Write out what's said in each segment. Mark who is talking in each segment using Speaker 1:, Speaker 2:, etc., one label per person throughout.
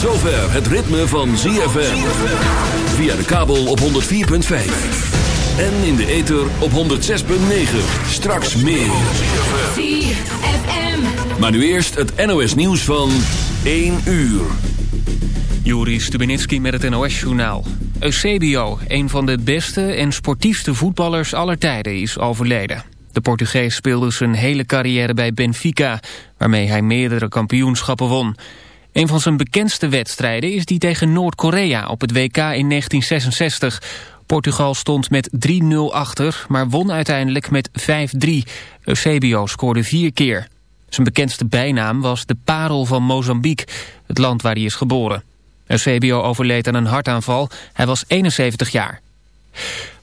Speaker 1: zover het ritme van ZFM. Via de kabel op 104.5. En in de ether op 106.9. Straks meer. ZFM. Maar nu eerst het NOS nieuws van 1 uur.
Speaker 2: Juri Stubenitski met het NOS-journaal. Eusebio, een van de beste en sportiefste voetballers aller tijden, is overleden. De Portugees speelde zijn hele carrière bij Benfica, waarmee hij meerdere kampioenschappen won. Een van zijn bekendste wedstrijden is die tegen Noord-Korea op het WK in 1966. Portugal stond met 3-0 achter, maar won uiteindelijk met 5-3. Eusebio scoorde vier keer. Zijn bekendste bijnaam was de parel van Mozambique, het land waar hij is geboren. Eusebio overleed aan een hartaanval, hij was 71 jaar.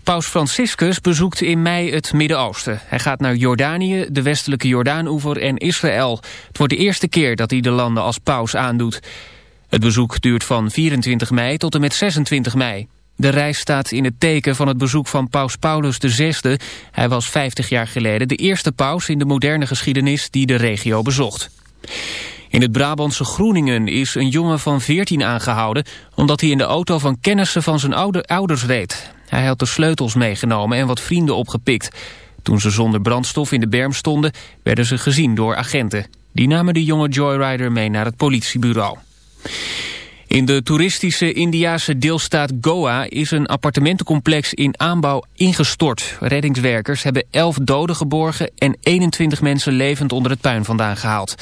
Speaker 2: Paus Franciscus bezoekt in mei het Midden-Oosten. Hij gaat naar Jordanië, de westelijke Jordaanoever en Israël. Het wordt de eerste keer dat hij de landen als paus aandoet. Het bezoek duurt van 24 mei tot en met 26 mei. De reis staat in het teken van het bezoek van paus Paulus VI. Hij was 50 jaar geleden de eerste paus in de moderne geschiedenis die de regio bezocht. In het Brabantse Groeningen is een jongen van 14 aangehouden... omdat hij in de auto van kennissen van zijn ouders reed. Hij had de sleutels meegenomen en wat vrienden opgepikt. Toen ze zonder brandstof in de berm stonden, werden ze gezien door agenten. Die namen de jonge joyrider mee naar het politiebureau. In de toeristische Indiase deelstaat Goa is een appartementencomplex in aanbouw ingestort. Reddingswerkers hebben 11 doden geborgen en 21 mensen levend onder het puin vandaan gehaald.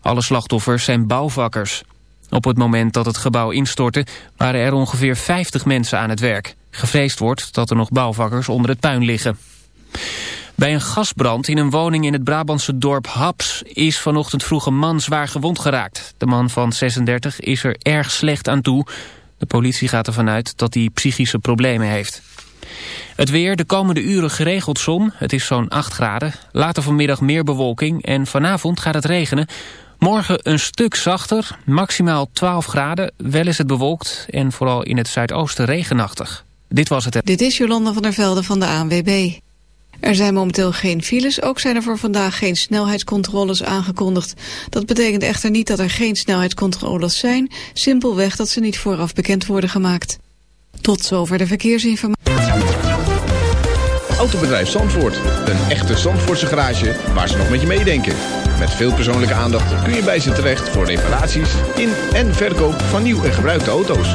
Speaker 2: Alle slachtoffers zijn bouwvakkers. Op het moment dat het gebouw instortte waren er ongeveer 50 mensen aan het werk. Gevreesd wordt dat er nog bouwvakkers onder het puin liggen. Bij een gasbrand in een woning in het Brabantse dorp Haps is vanochtend vroeg een man zwaar gewond geraakt. De man van 36 is er erg slecht aan toe. De politie gaat ervan uit dat hij psychische problemen heeft. Het weer, de komende uren geregeld zon. Het is zo'n 8 graden. Later vanmiddag meer bewolking en vanavond gaat het regenen. Morgen een stuk zachter, maximaal 12 graden. Wel is het bewolkt en vooral in het zuidoosten regenachtig. Dit was het.
Speaker 3: Dit is Jolanda van der Velde van de ANWB. Er zijn momenteel geen files, ook zijn er voor vandaag geen snelheidscontroles aangekondigd. Dat betekent echter niet dat er geen snelheidscontroles zijn, simpelweg dat ze niet vooraf bekend worden gemaakt. Tot zover de verkeersinformatie.
Speaker 4: Autobedrijf Zandvoort, een echte Zandvoortse garage waar ze nog met je meedenken. Met veel persoonlijke aandacht kun je bij ze terecht voor reparaties in en verkoop van nieuw en gebruikte auto's.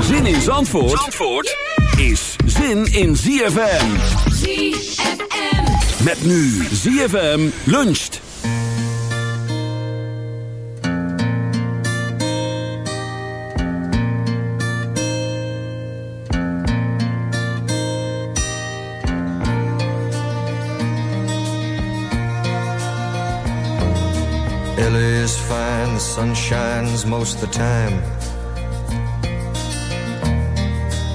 Speaker 1: Zin in Zandvoort, Zandvoort is zin in ZFM.
Speaker 5: ZFM.
Speaker 1: Met nu ZFM luncht.
Speaker 6: LA is fine, the sun shines most of the time.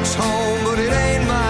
Speaker 6: York's home, but it ain't mine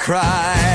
Speaker 5: cry.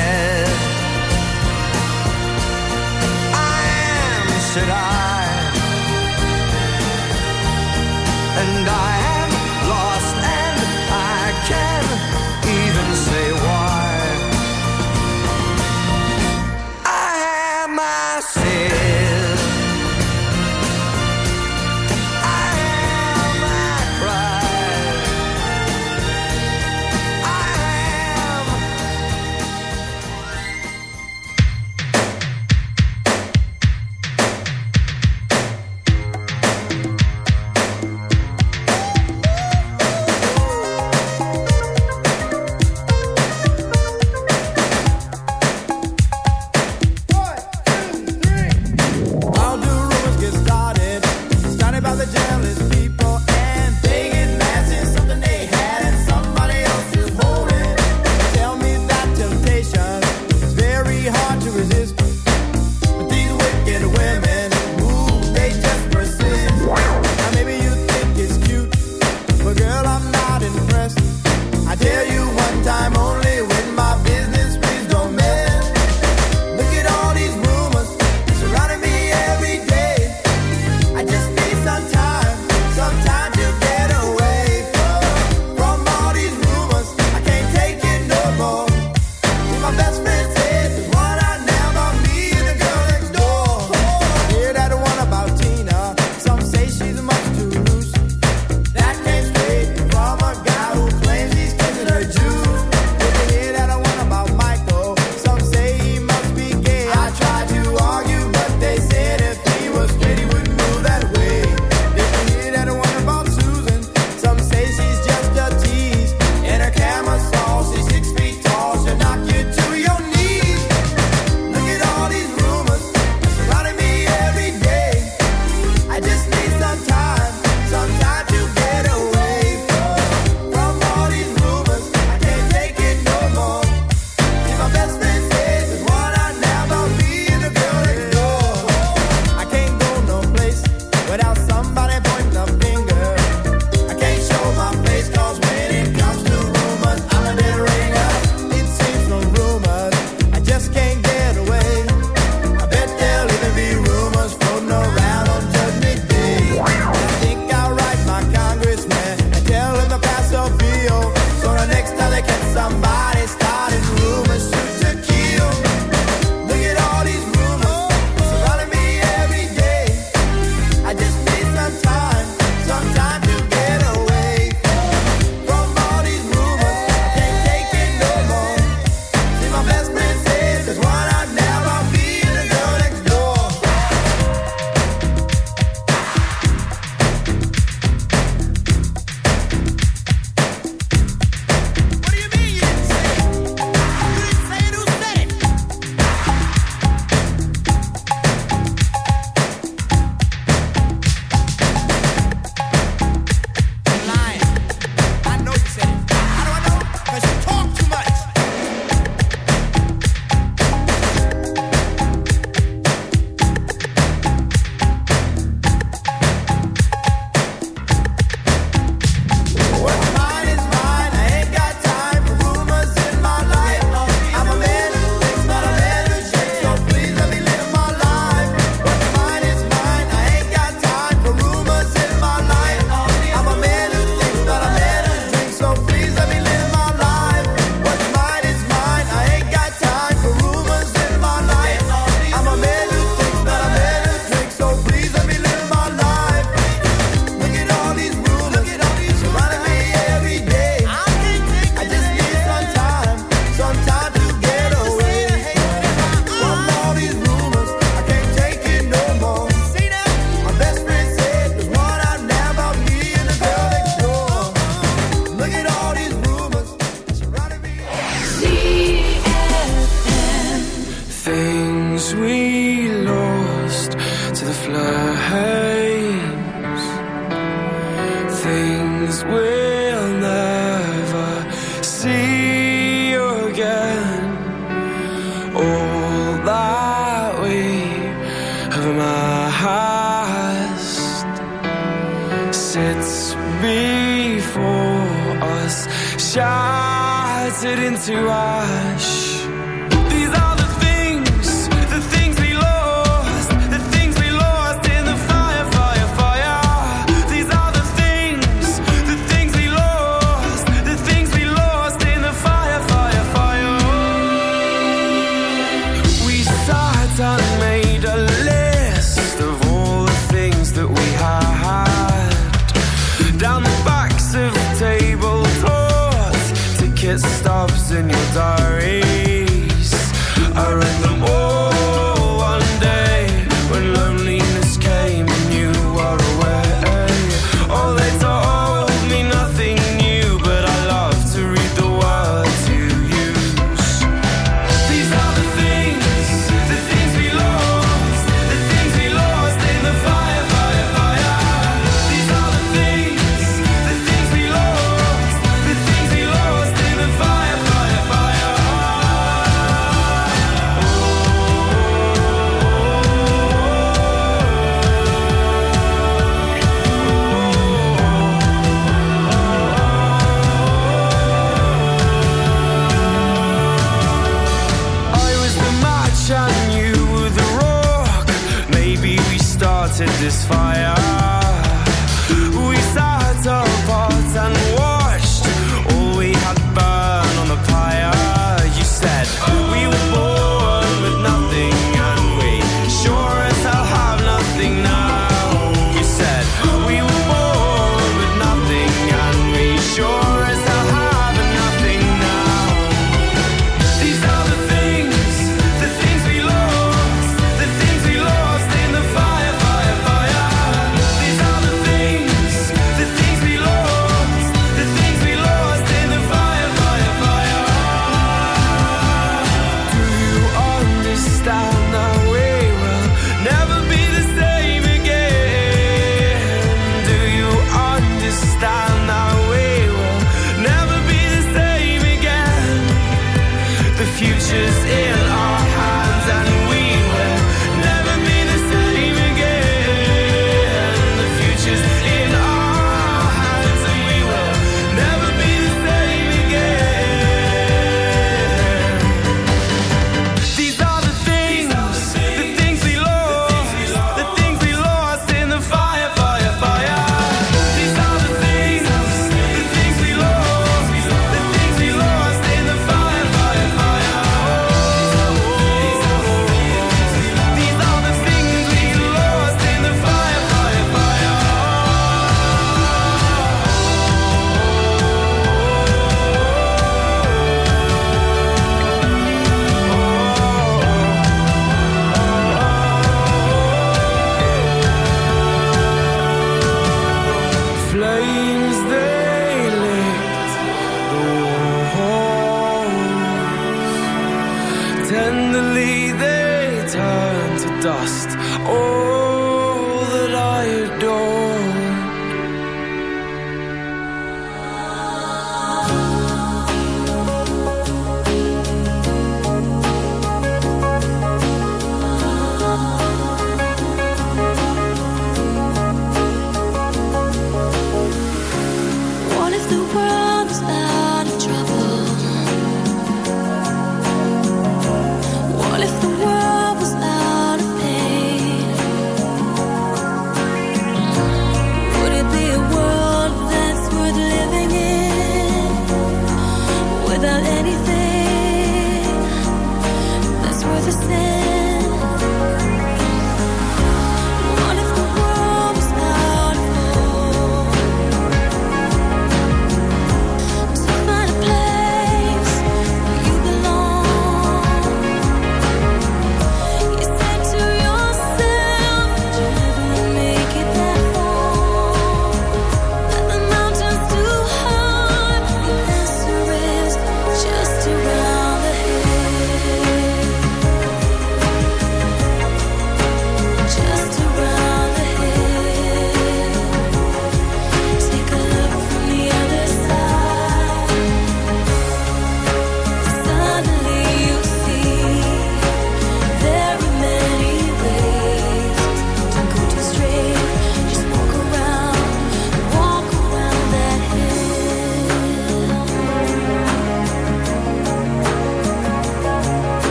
Speaker 5: time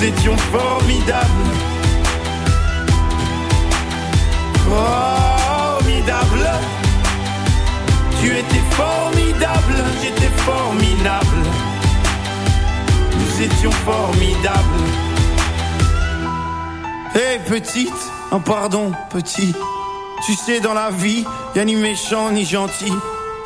Speaker 7: Nous étions formidables. Formidable. Tu étais formidable, j'étais formidable. Nous étions formidables. Hé hey, petite, un oh, pardon petit. Tu sais dans la vie, y'a ni méchant ni gentil.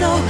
Speaker 1: 走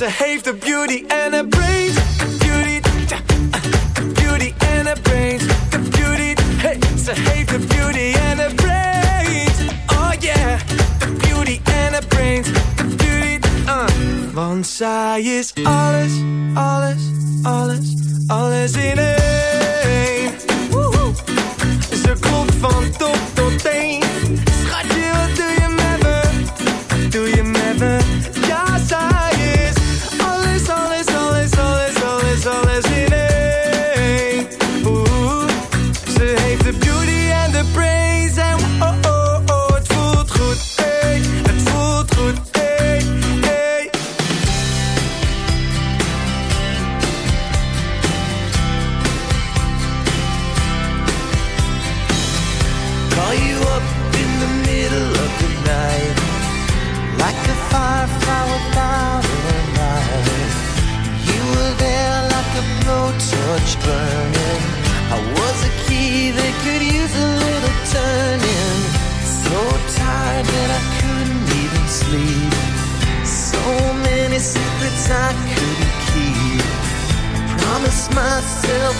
Speaker 8: ze heeft de beauty en de brains, beauty, de beauty en de brains, de beauty, hey. Ze heeft de beauty en de brains, oh yeah, de beauty en de brains, de beauty, uh. Want zij is alles, alles, alles, alles in één.
Speaker 9: Myself